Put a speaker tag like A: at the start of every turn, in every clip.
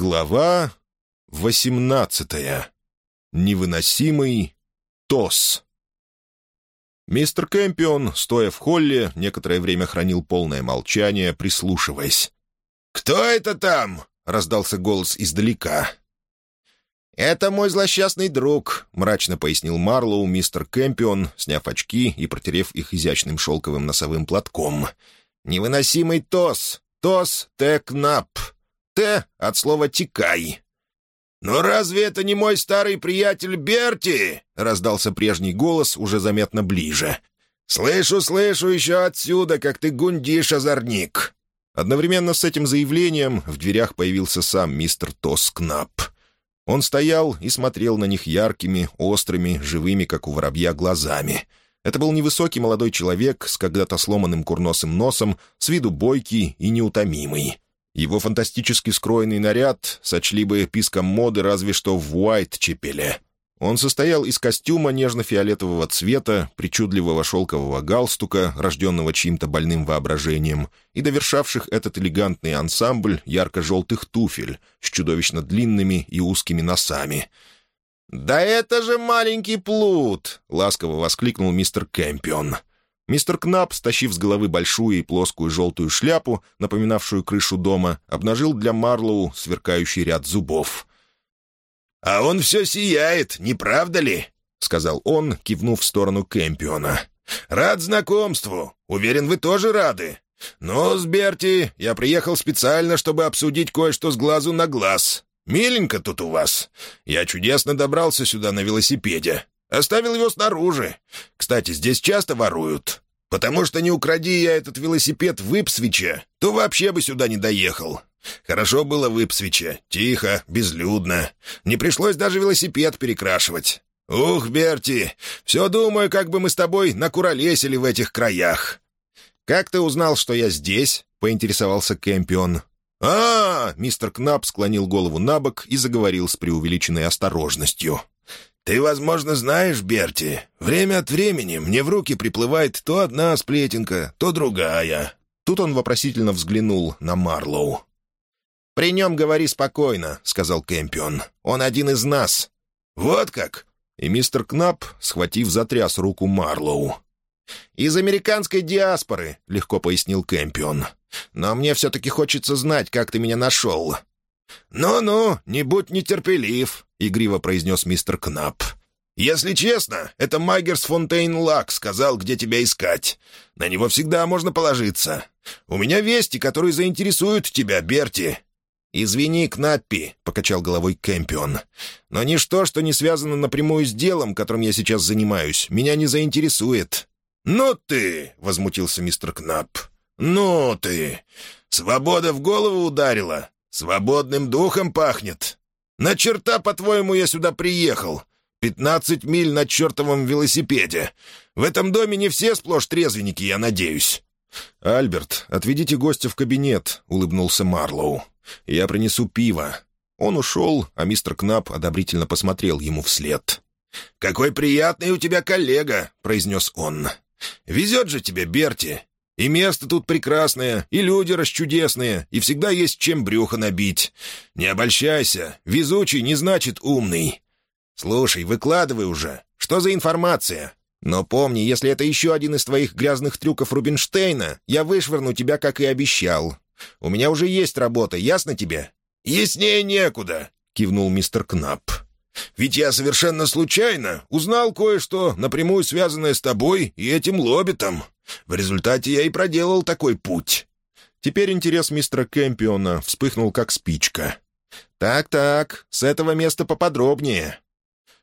A: Глава восемнадцатая. Невыносимый ТОС. Мистер Кэмпион, стоя в холле, некоторое время хранил полное молчание, прислушиваясь.
B: «Кто это там?» — раздался голос издалека.
A: «Это мой злосчастный друг», — мрачно пояснил Марлоу мистер Кэмпион, сняв очки и протерев их изящным шелковым носовым платком. «Невыносимый ТОС! ТОС Текнап! От слова «текай».
B: «Но разве это не мой старый приятель Берти?» — раздался прежний голос уже заметно ближе. «Слышу, слышу еще отсюда, как ты гундишь, озорник!»
A: Одновременно с этим заявлением в дверях появился сам мистер Тоскнап. Он стоял и смотрел на них яркими, острыми, живыми, как у воробья, глазами. Это был невысокий молодой человек с когда-то сломанным курносым носом, с виду бойкий и неутомимый. Его фантастически скроенный наряд сочли бы писком моды разве что в Уайт-Чепеле. Он состоял из костюма нежно-фиолетового цвета, причудливого шелкового галстука, рожденного чьим-то больным воображением, и довершавших этот элегантный ансамбль ярко-желтых туфель с чудовищно длинными и узкими носами.
B: «Да это же маленький плут!» — ласково воскликнул мистер Кэмпион.
A: Мистер Кнап, стащив с головы большую и плоскую желтую шляпу, напоминавшую крышу дома, обнажил для Марлоу сверкающий ряд зубов.
B: «А он все сияет, не правда ли?» — сказал он, кивнув в сторону Кэмпиона. «Рад знакомству. Уверен, вы тоже рады. Но, с Берти, я приехал специально, чтобы обсудить кое-что с глазу на глаз. Миленько тут у вас. Я чудесно добрался сюда на велосипеде. Оставил его снаружи. Кстати, здесь часто воруют. Потому что не укради я этот велосипед в Ипсвиче, то вообще бы сюда не доехал. Хорошо было в Ипсвиче. Тихо, безлюдно. Не пришлось даже велосипед перекрашивать. Ух, Берти, все думаю, как бы мы с тобой накуролесили в этих краях.
A: «Как ты узнал, что я здесь?» — поинтересовался Кэмпион.
B: а, -а, -а мистер Кнап склонил голову на бок и заговорил с преувеличенной осторожностью. «Ты, возможно, знаешь, Берти, время от времени мне в руки приплывает то одна сплетенка, то другая».
A: Тут он вопросительно взглянул на Марлоу.
B: «При нем говори спокойно», — сказал Кэмпион. «Он один из нас». «Вот как?»
A: И мистер Кнап, схватив, затряс руку Марлоу.
B: «Из американской диаспоры», — легко пояснил Кэмпион. «Но мне все-таки хочется знать, как ты меня нашел». «Ну-ну, не будь нетерпелив», — игриво произнес мистер Кнап. «Если честно, это Магерсфонтейн Лагг сказал, где тебя искать. На него всегда можно положиться. У меня вести, которые заинтересуют тебя, Берти». «Извини, Кнаппи», — покачал головой Кэмпион. «Но ничто, что не связано напрямую с делом, которым я сейчас занимаюсь, меня не заинтересует». «Ну ты!» — возмутился мистер Кнап. «Ну ты! Свобода в голову ударила. Свободным духом пахнет. На черта, по-твоему, я сюда приехал? Пятнадцать миль на чертовом велосипеде. В этом доме не все сплошь трезвенники, я надеюсь».
A: «Альберт, отведите гостя в кабинет», — улыбнулся Марлоу. «Я принесу пиво». Он ушел, а мистер Кнап одобрительно посмотрел ему вслед.
B: «Какой приятный у тебя коллега», — произнес он. «Везет же тебе, Берти. И место тут прекрасное, и люди расчудесные, и всегда есть чем брюхо набить. Не обольщайся, везучий не значит умный. Слушай, выкладывай уже. Что за информация? Но помни, если это еще один из твоих грязных трюков Рубинштейна, я вышвырну тебя, как и обещал. У меня уже есть работа, ясно тебе?» «Яснее некуда», — кивнул мистер Кнап. «Ведь я совершенно случайно узнал кое-что, напрямую связанное с тобой и этим лоббитом. В результате я и проделал такой путь».
A: Теперь интерес мистера Кэмпиона вспыхнул как спичка.
B: «Так-так, с этого места поподробнее».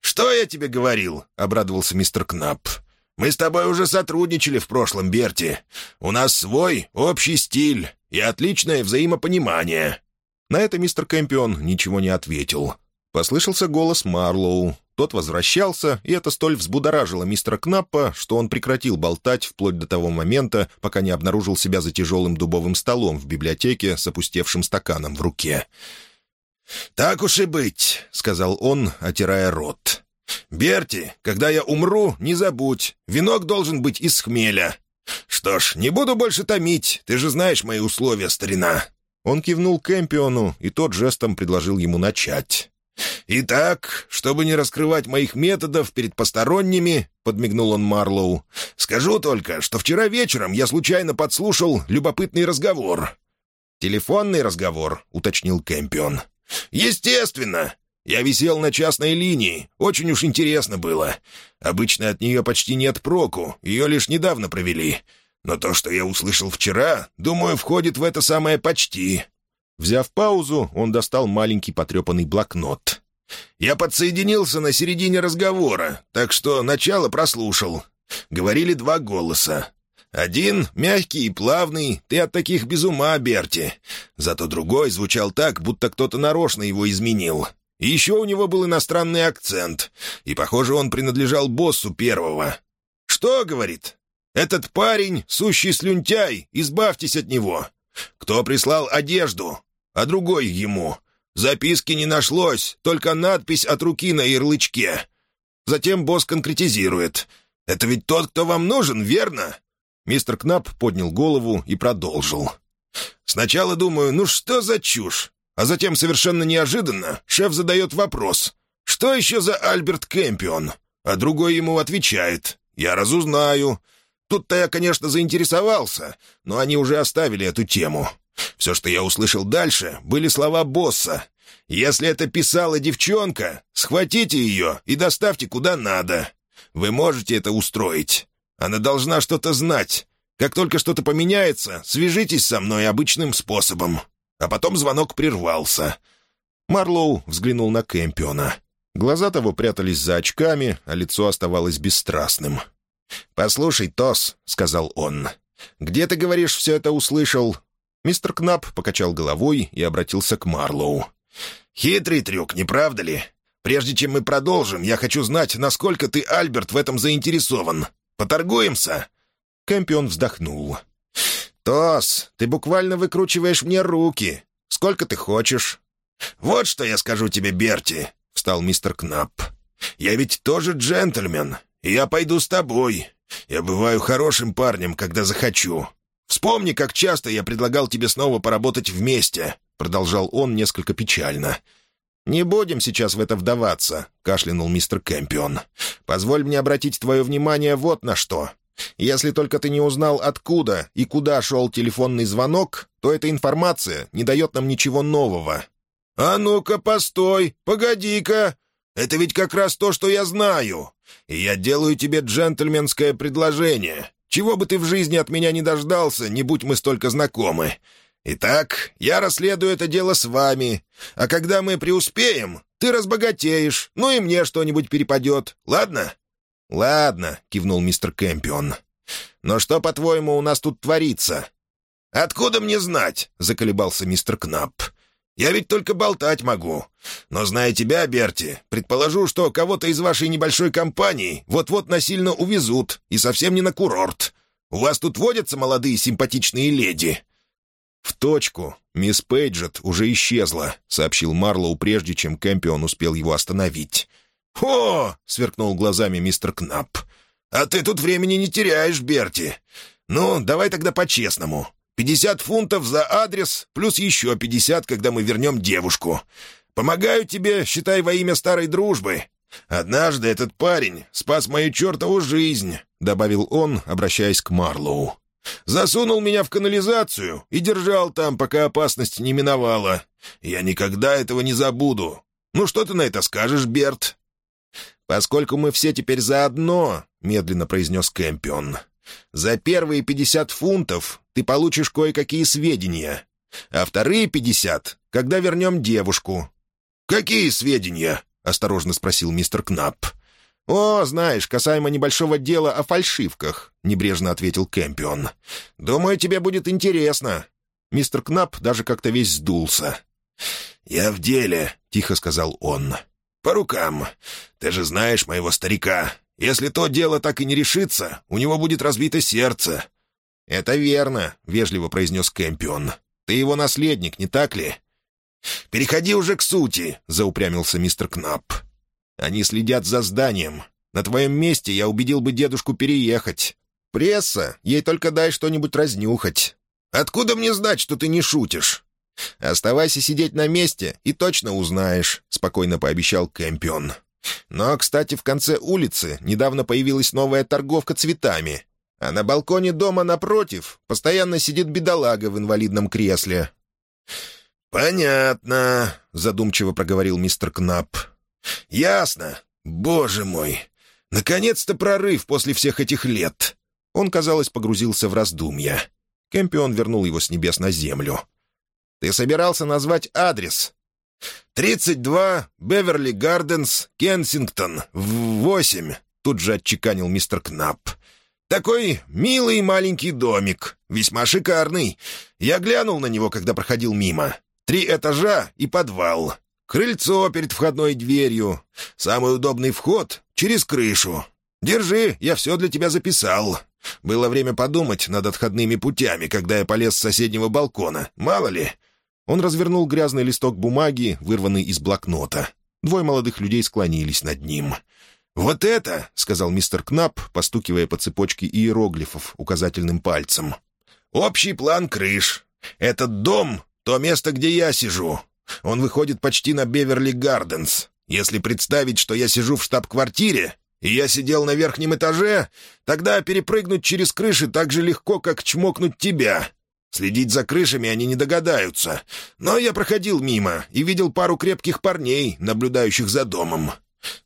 B: «Что я тебе говорил?» — обрадовался мистер Кнап. «Мы с тобой уже сотрудничали в прошлом, Берти. У нас свой общий стиль и отличное взаимопонимание».
A: На это мистер Кэмпион ничего не ответил. Послышался голос Марлоу. Тот возвращался, и это столь взбудоражило мистера Кнаппа, что он прекратил болтать вплоть до того момента, пока не обнаружил себя за тяжелым дубовым столом в библиотеке с опустевшим стаканом в руке.
B: «Так уж и быть», — сказал он, отирая рот. «Берти, когда я умру, не забудь, венок должен быть из хмеля. Что ж, не буду больше томить, ты же знаешь мои условия, старина».
A: Он кивнул Кэмпиону, и тот жестом предложил ему начать.
B: «Итак, чтобы не раскрывать моих методов перед посторонними», — подмигнул он Марлоу, — «скажу только, что вчера вечером я случайно подслушал любопытный разговор».
A: «Телефонный разговор», — уточнил Кэмпион.
B: «Естественно. Я висел на частной линии. Очень уж интересно было. Обычно от нее почти нет проку, ее лишь недавно провели. Но то, что я услышал вчера, думаю, входит в это самое «почти».
A: Взяв паузу, он достал маленький потрепанный блокнот.
B: «Я подсоединился на середине разговора, так что начало прослушал. Говорили два голоса. Один мягкий и плавный, ты от таких без ума, Берти. Зато другой звучал так, будто кто-то нарочно его изменил. И еще у него был иностранный акцент, и, похоже, он принадлежал боссу первого. «Что?» — говорит. «Этот парень — сущий слюнтяй, избавьтесь от него. Кто прислал одежду? А другой ему. Записки не нашлось, только надпись от руки на ярлычке. Затем босс конкретизирует. «Это ведь тот, кто вам нужен, верно?»
A: Мистер Кнап поднял голову и продолжил.
B: «Сначала думаю, ну что за чушь? А затем совершенно неожиданно шеф задает вопрос. «Что еще за Альберт Кэмпион?» А другой ему отвечает. «Я разузнаю. Тут-то я, конечно, заинтересовался, но они уже оставили эту тему. Все, что я услышал дальше, были слова босса. «Если это писала девчонка, схватите ее и доставьте куда надо. Вы можете это устроить. Она должна что-то знать. Как только что-то поменяется, свяжитесь со мной обычным способом». А потом звонок прервался.
A: Марлоу взглянул на Кэмпиона. Глаза того прятались за очками, а лицо оставалось бесстрастным.
B: «Послушай, Тос», — сказал он, — «где ты, говоришь, все это услышал?»
A: Мистер Кнап покачал головой и обратился к Марлоу.
B: «Хитрый трюк, не правда ли? Прежде чем мы продолжим, я хочу знать, насколько ты, Альберт, в этом заинтересован. Поторгуемся?»
A: Кэмпион вздохнул.
B: «Тос, ты буквально выкручиваешь мне руки. Сколько ты хочешь?» «Вот что я скажу тебе, Берти», — встал мистер Кнап. «Я ведь тоже джентльмен, я пойду с тобой. Я бываю хорошим парнем, когда захочу. Вспомни, как часто я предлагал тебе снова поработать вместе», — продолжал он несколько печально.
A: «Не будем сейчас в это вдаваться», — кашлянул мистер Кэмпион. «Позволь мне обратить твое внимание вот на что. Если только ты не узнал, откуда и куда шел телефонный звонок, то эта информация не дает нам ничего нового».
B: «А ну-ка, постой, погоди-ка! Это ведь как раз то, что я знаю. И я делаю тебе джентльменское предложение. Чего бы ты в жизни от меня не дождался, не будь мы столько знакомы. Итак, я расследую это дело с вами. А когда мы преуспеем, ты разбогатеешь, ну и мне что-нибудь перепадет, ладно?»
A: «Ладно», — кивнул мистер Кэмпион. «Но что, по-твоему, у нас тут творится?»
B: «Откуда мне знать?» — заколебался мистер Кнап. «Я ведь только болтать могу. Но, зная тебя, Берти, предположу, что кого-то из вашей небольшой компании вот-вот насильно увезут, и совсем не на курорт. У вас тут водятся молодые симпатичные леди?»
A: «В точку. Мисс Пейджет уже исчезла», — сообщил Марлоу, прежде чем Кэмпион успел его остановить.
B: «О!» — сверкнул глазами мистер Кнап. «А ты тут времени не теряешь, Берти. Ну, давай тогда по-честному. Пятьдесят фунтов за адрес, плюс еще пятьдесят, когда мы вернем девушку. Помогаю тебе, считай, во имя старой дружбы. Однажды этот парень спас мою чертову жизнь», — добавил он, обращаясь к Марлоу. «Засунул меня в канализацию и держал там, пока опасность не миновала. Я никогда этого не забуду. Ну что ты на это скажешь, Берт?»
A: «Поскольку мы все теперь заодно», — медленно произнес Кэмпион, «за первые пятьдесят фунтов ты получишь кое-какие сведения, а вторые пятьдесят, когда вернем девушку».
B: «Какие сведения?» — осторожно спросил мистер Кнап.
A: «О, знаешь, касаемо небольшого дела о фальшивках», — небрежно ответил Кэмпион. «Думаю, тебе будет интересно». Мистер Кнап даже как-то весь сдулся.
B: «Я в деле», — тихо сказал он. «По рукам. Ты же знаешь моего старика. Если то дело так и не решится, у него будет разбито сердце».
A: «Это верно», — вежливо произнес Кэмпион. «Ты его наследник, не так ли?»
B: «Переходи уже к сути», — заупрямился мистер Кнап.
A: «Они следят за зданием. На твоем месте я убедил бы дедушку переехать. Пресса, ей только дай что-нибудь разнюхать».
B: «Откуда мне знать, что ты не шутишь?»
A: «Оставайся сидеть на месте, и точно узнаешь», — спокойно пообещал Кэмпион. «Но, кстати, в конце улицы недавно появилась новая торговка цветами, а на балконе дома напротив постоянно сидит бедолага в инвалидном кресле».
B: «Понятно», — задумчиво проговорил мистер Кнап. «Ясно. Боже мой! Наконец-то прорыв после всех этих лет!»
A: Он, казалось, погрузился в раздумья. Кэмпион вернул его с небес на землю. «Ты собирался назвать адрес?»
B: «32 Беверли Гарденс, Кенсингтон, восемь», — тут же отчеканил мистер Кнап. «Такой милый маленький домик, весьма шикарный. Я глянул на него, когда проходил мимо. Три этажа и подвал. Крыльцо перед входной дверью. Самый удобный вход — через крышу. Держи, я все для тебя записал. Было время подумать над отходными путями, когда я полез с соседнего балкона. Мало ли».
A: Он развернул грязный листок бумаги, вырванный из блокнота. Двое молодых людей склонились над ним.
B: «Вот это!» — сказал мистер Кнап, постукивая по цепочке иероглифов указательным пальцем. «Общий план крыш. Этот дом — то место, где я сижу. Он выходит почти на Беверли-Гарденс. Если представить, что я сижу в штаб-квартире, и я сидел на верхнем этаже, тогда перепрыгнуть через крыши так же легко, как чмокнуть тебя. Следить за крышами они не догадаются. Но я проходил мимо и видел пару крепких парней, наблюдающих за домом.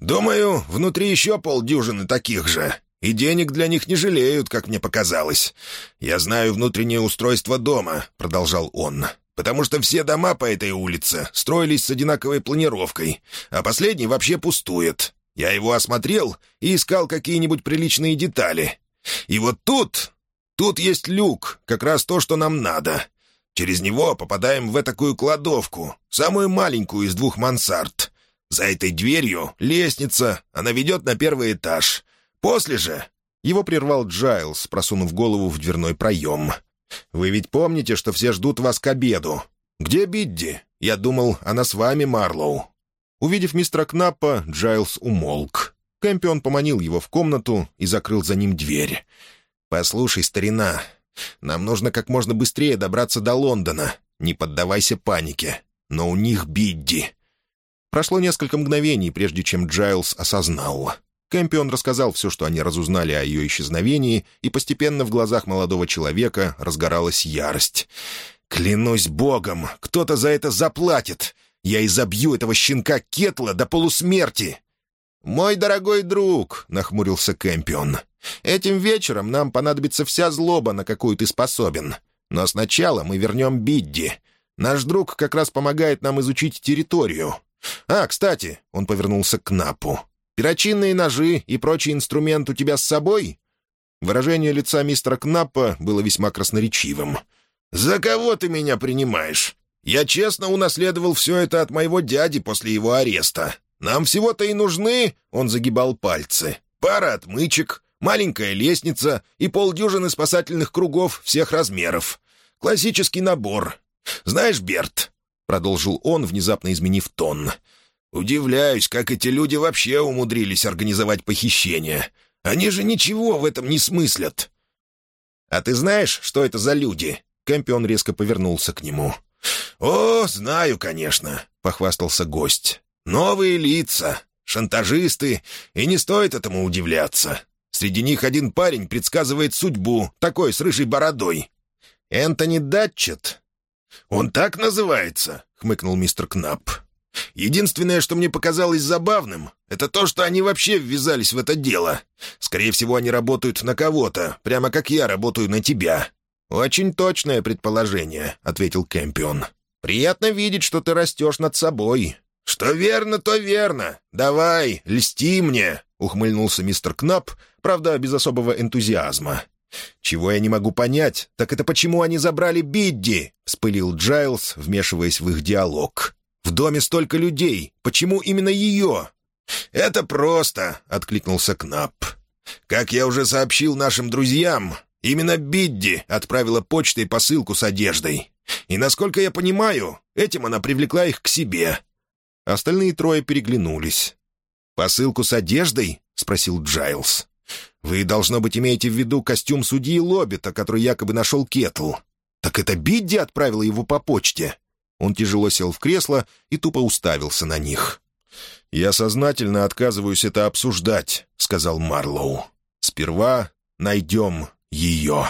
B: Думаю, внутри еще полдюжины таких же. И денег для них не жалеют, как мне показалось. Я знаю внутреннее устройство дома», — продолжал он потому что все дома по этой улице строились с одинаковой планировкой, а последний вообще пустует. Я его осмотрел и искал какие-нибудь приличные детали. И вот тут... Тут есть люк, как раз то, что нам надо. Через него попадаем в такую кладовку, самую маленькую из двух мансард. За этой дверью лестница, она ведет на первый этаж. После же...»
A: Его прервал Джайлз, просунув голову в дверной проем. Вы ведь помните, что все ждут вас к обеду. Где Бидди? Я думал, она с вами, Марлоу». Увидев мистера Кнаппа, Джайлз умолк. Кэмпион поманил его в комнату и закрыл за ним дверь. «Послушай, старина, нам нужно как можно быстрее добраться до Лондона. Не поддавайся панике. Но у них Бидди». Прошло несколько мгновений, прежде чем Джайлз осознал. Кэмпион рассказал все, что они разузнали о ее исчезновении, и постепенно в глазах молодого человека разгоралась ярость. «Клянусь богом, кто-то за это заплатит! Я изобью этого щенка Кетла до полусмерти!» «Мой дорогой друг», — нахмурился Кэмпион, — «этим вечером нам понадобится вся злоба, на какую ты способен. Но сначала мы вернем Бидди. Наш друг как раз помогает нам изучить территорию. А, кстати, — он повернулся к Напу, Перочинные ножи и прочий инструмент у тебя с собой?» Выражение лица мистера Кнаппа было весьма красноречивым. «За кого ты меня принимаешь? Я честно унаследовал все это от моего дяди после его ареста. Нам всего-то и нужны...» — он загибал пальцы. «Пара отмычек, маленькая лестница и полдюжины спасательных кругов всех размеров. Классический набор. Знаешь, Берт...» — продолжил он, внезапно изменив тон — Удивляюсь, как эти люди вообще умудрились организовать похищение. Они же ничего в этом не смыслят. «А ты знаешь, что это за люди?» Кэмпион резко повернулся к нему. «О, знаю, конечно», — похвастался гость. «Новые лица, шантажисты, и не стоит этому удивляться. Среди них один парень предсказывает судьбу, такой с рыжей бородой. Энтони Датчет». «Он так называется?» — хмыкнул мистер Кнапп. Единственное, что мне показалось забавным, это то, что они вообще ввязались в это дело. Скорее всего, они работают на кого-то, прямо как я работаю на тебя». «Очень точное предположение», — ответил Кэмпион. «Приятно видеть, что ты растешь над собой». «Что верно, то верно. Давай, льсти мне», — ухмыльнулся мистер Кнап, правда, без особого энтузиазма. «Чего я не могу понять, так это почему они забрали Бидди?» — вспылил Джайлз, вмешиваясь в их диалог. В доме столько людей. Почему именно ее?» «Это просто», — откликнулся Кнап. «Как я уже сообщил нашим друзьям, именно Бидди отправила почтой посылку с одеждой. И, насколько я понимаю, этим она привлекла их к себе». Остальные трое переглянулись. «Посылку с одеждой?» — спросил Джайлз. «Вы, должно быть, имеете в виду костюм судьи Лоббита, который якобы нашел Кетл. Так это Бидди отправила его по почте?» Он тяжело сел в кресло и тупо уставился на них. «Я сознательно отказываюсь это обсуждать», — сказал Марлоу. «Сперва найдем ее».